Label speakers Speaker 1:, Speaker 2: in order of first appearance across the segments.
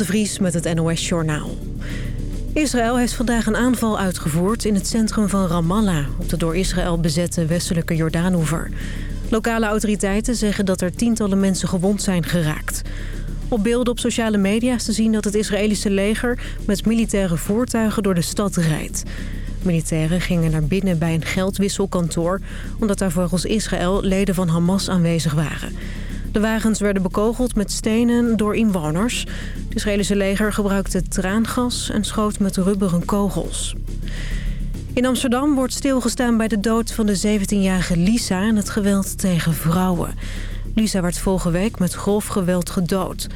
Speaker 1: de Vries met het NOS Journaal. Israël heeft vandaag een aanval uitgevoerd in het centrum van Ramallah... op de door Israël bezette westelijke Jordaanoever. Lokale autoriteiten zeggen dat er tientallen mensen gewond zijn geraakt. Op beelden op sociale media is te zien dat het Israëlische leger... met militaire voertuigen door de stad rijdt. Militairen gingen naar binnen bij een geldwisselkantoor... omdat daar volgens Israël leden van Hamas aanwezig waren... De wagens werden bekogeld met stenen door inwoners. Het Israëlische leger gebruikte traangas en schoot met rubberen kogels. In Amsterdam wordt stilgestaan bij de dood van de 17-jarige Lisa... en het geweld tegen vrouwen. Lisa werd vorige week met grof geweld gedood.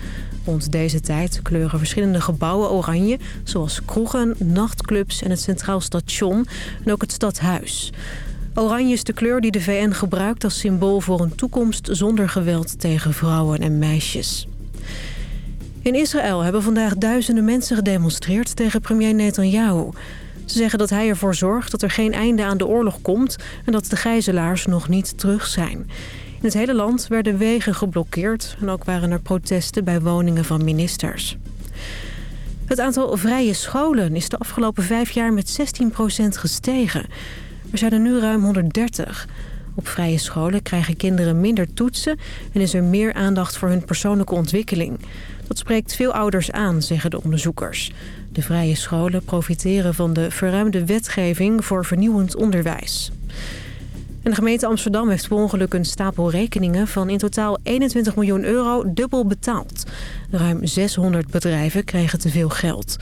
Speaker 1: Rond deze tijd kleuren verschillende gebouwen oranje... zoals kroegen, nachtclubs en het Centraal Station en ook het Stadhuis. Oranje is de kleur die de VN gebruikt als symbool voor een toekomst zonder geweld tegen vrouwen en meisjes. In Israël hebben vandaag duizenden mensen gedemonstreerd tegen premier Netanyahu. Ze zeggen dat hij ervoor zorgt dat er geen einde aan de oorlog komt... en dat de gijzelaars nog niet terug zijn. In het hele land werden wegen geblokkeerd... en ook waren er protesten bij woningen van ministers. Het aantal vrije scholen is de afgelopen vijf jaar met 16% gestegen. Er zijn er nu ruim 130. Op vrije scholen krijgen kinderen minder toetsen... en is er meer aandacht voor hun persoonlijke ontwikkeling. Dat spreekt veel ouders aan, zeggen de onderzoekers. De vrije scholen profiteren van de verruimde wetgeving voor vernieuwend onderwijs. En de gemeente Amsterdam heeft per ongeluk een stapel rekeningen van in totaal 21 miljoen euro dubbel betaald. Ruim 600 bedrijven kregen te veel geld.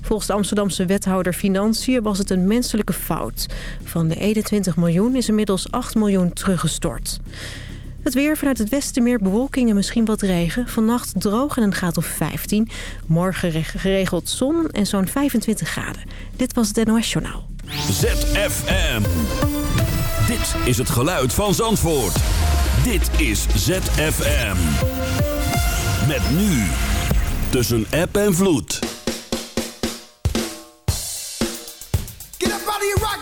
Speaker 1: Volgens de Amsterdamse wethouder Financiën was het een menselijke fout. Van de 21 miljoen is inmiddels 8 miljoen teruggestort. Het weer vanuit het westen meer bewolking en misschien wat regen. Vannacht droog en een graad of 15. Morgen geregeld zon en zo'n 25 graden. Dit was het NOS Journaal.
Speaker 2: ZFM. Dit is het geluid van Zandvoort. Dit is ZFM. Met nu. Tussen app en vloed.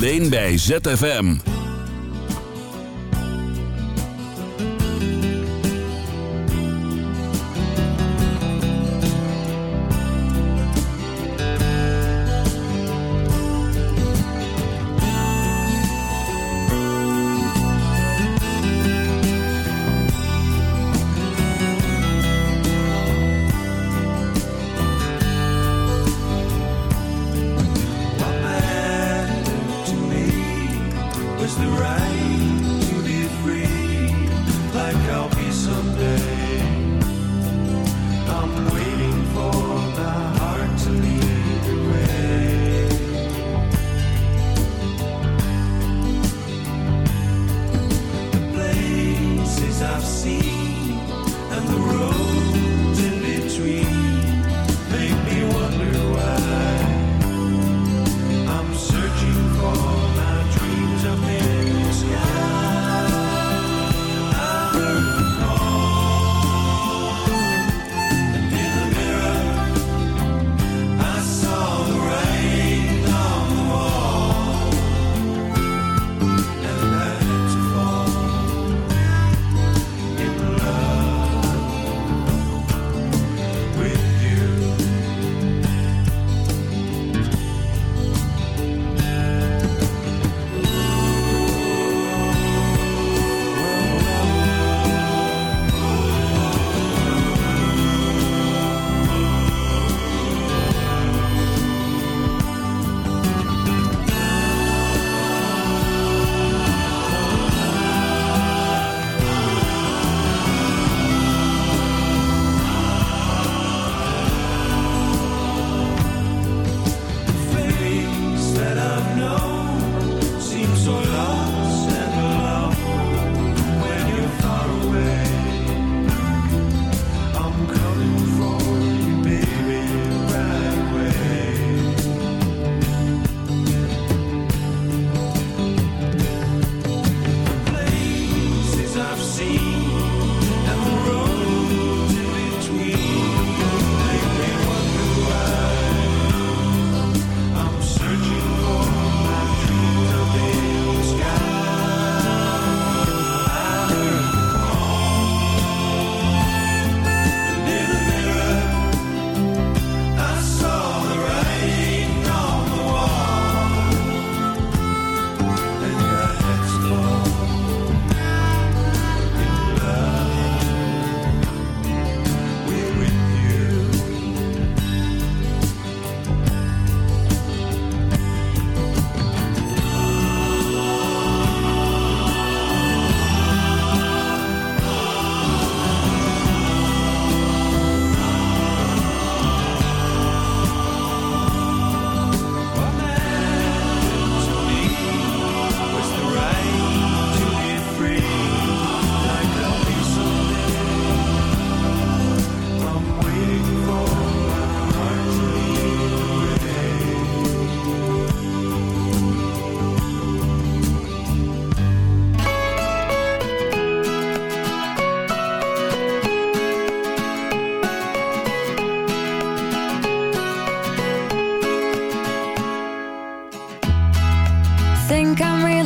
Speaker 3: Alleen bij ZFM.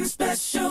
Speaker 4: special.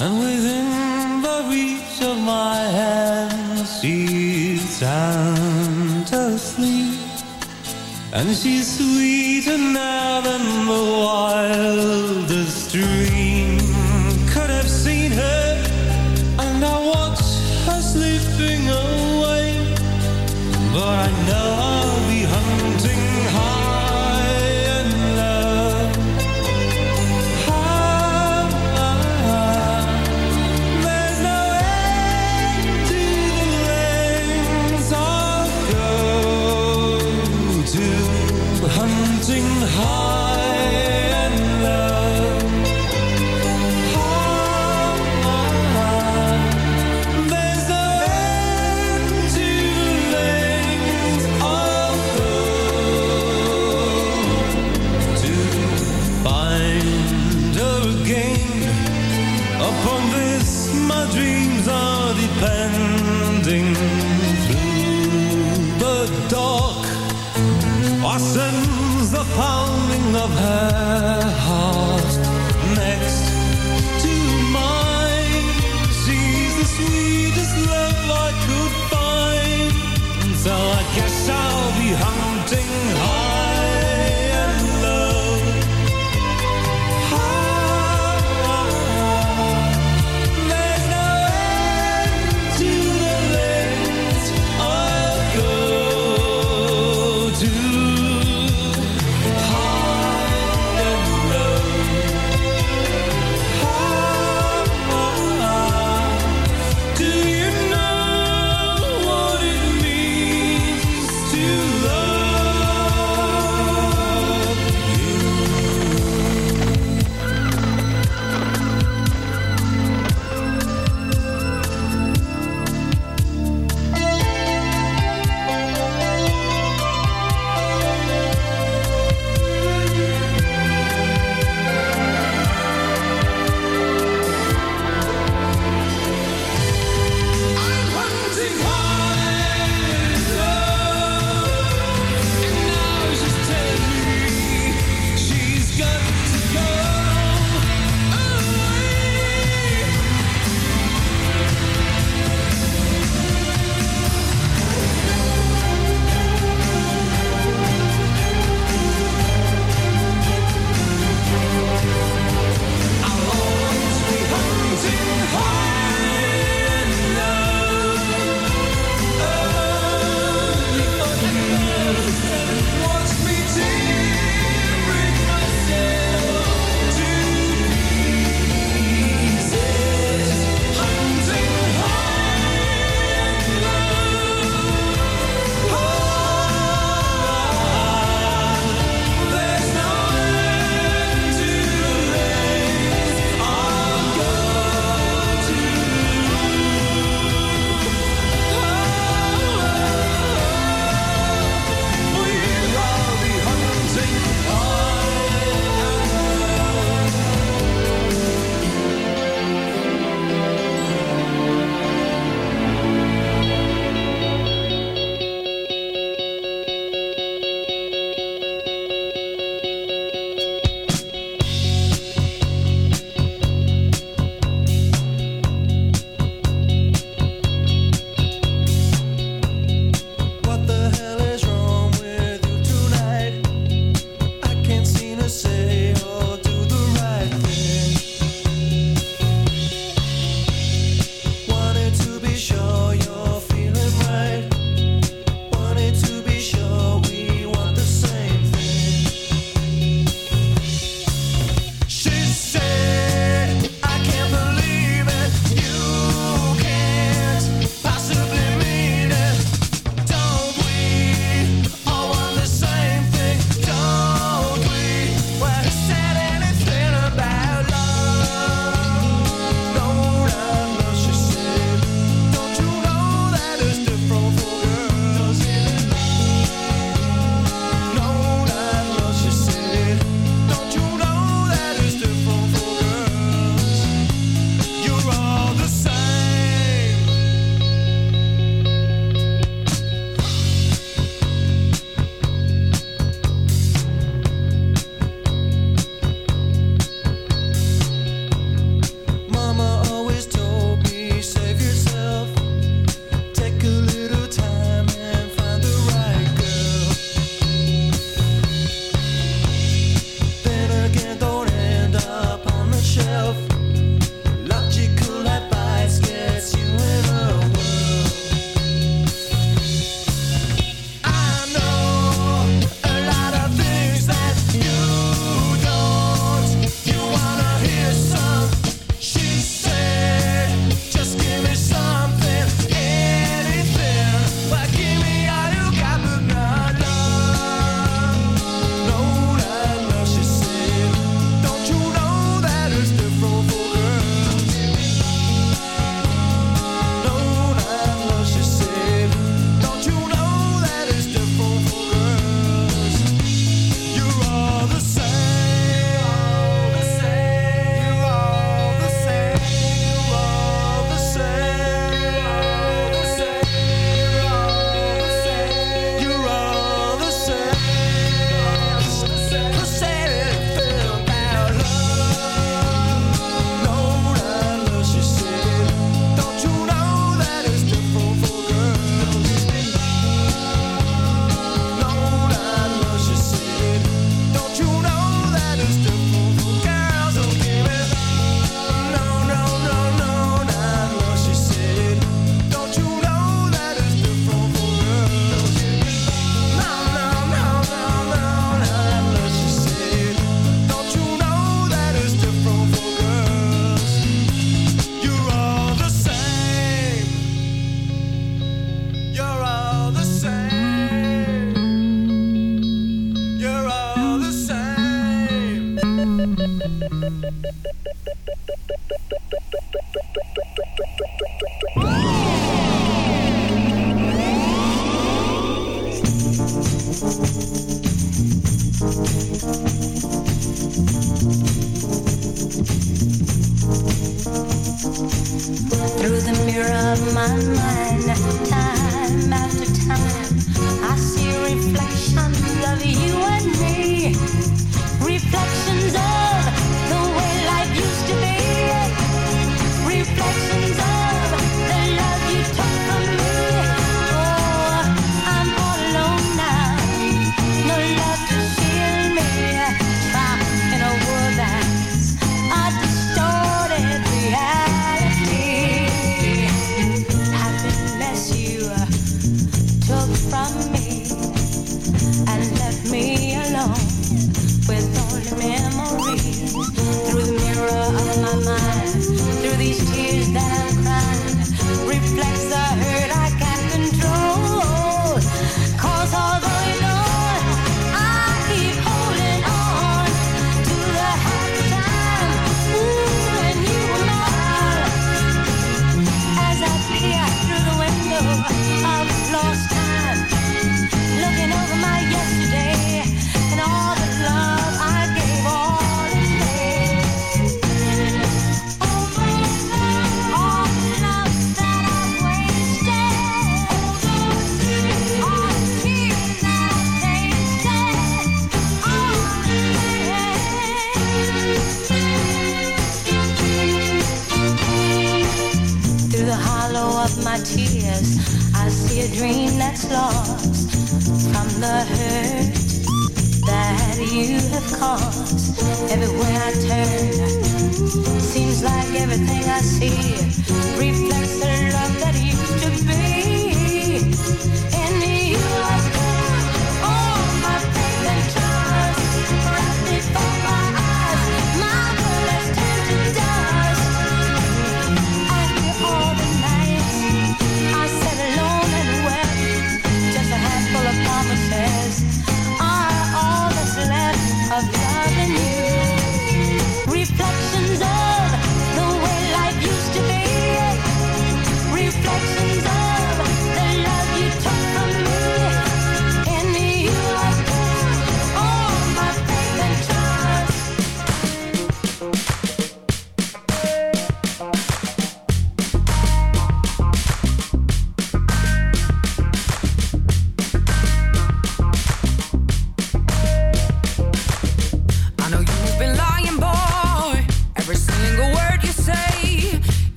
Speaker 4: And
Speaker 3: within the reach of my hand She's sound asleep And she's sweeter now than the wildest dream.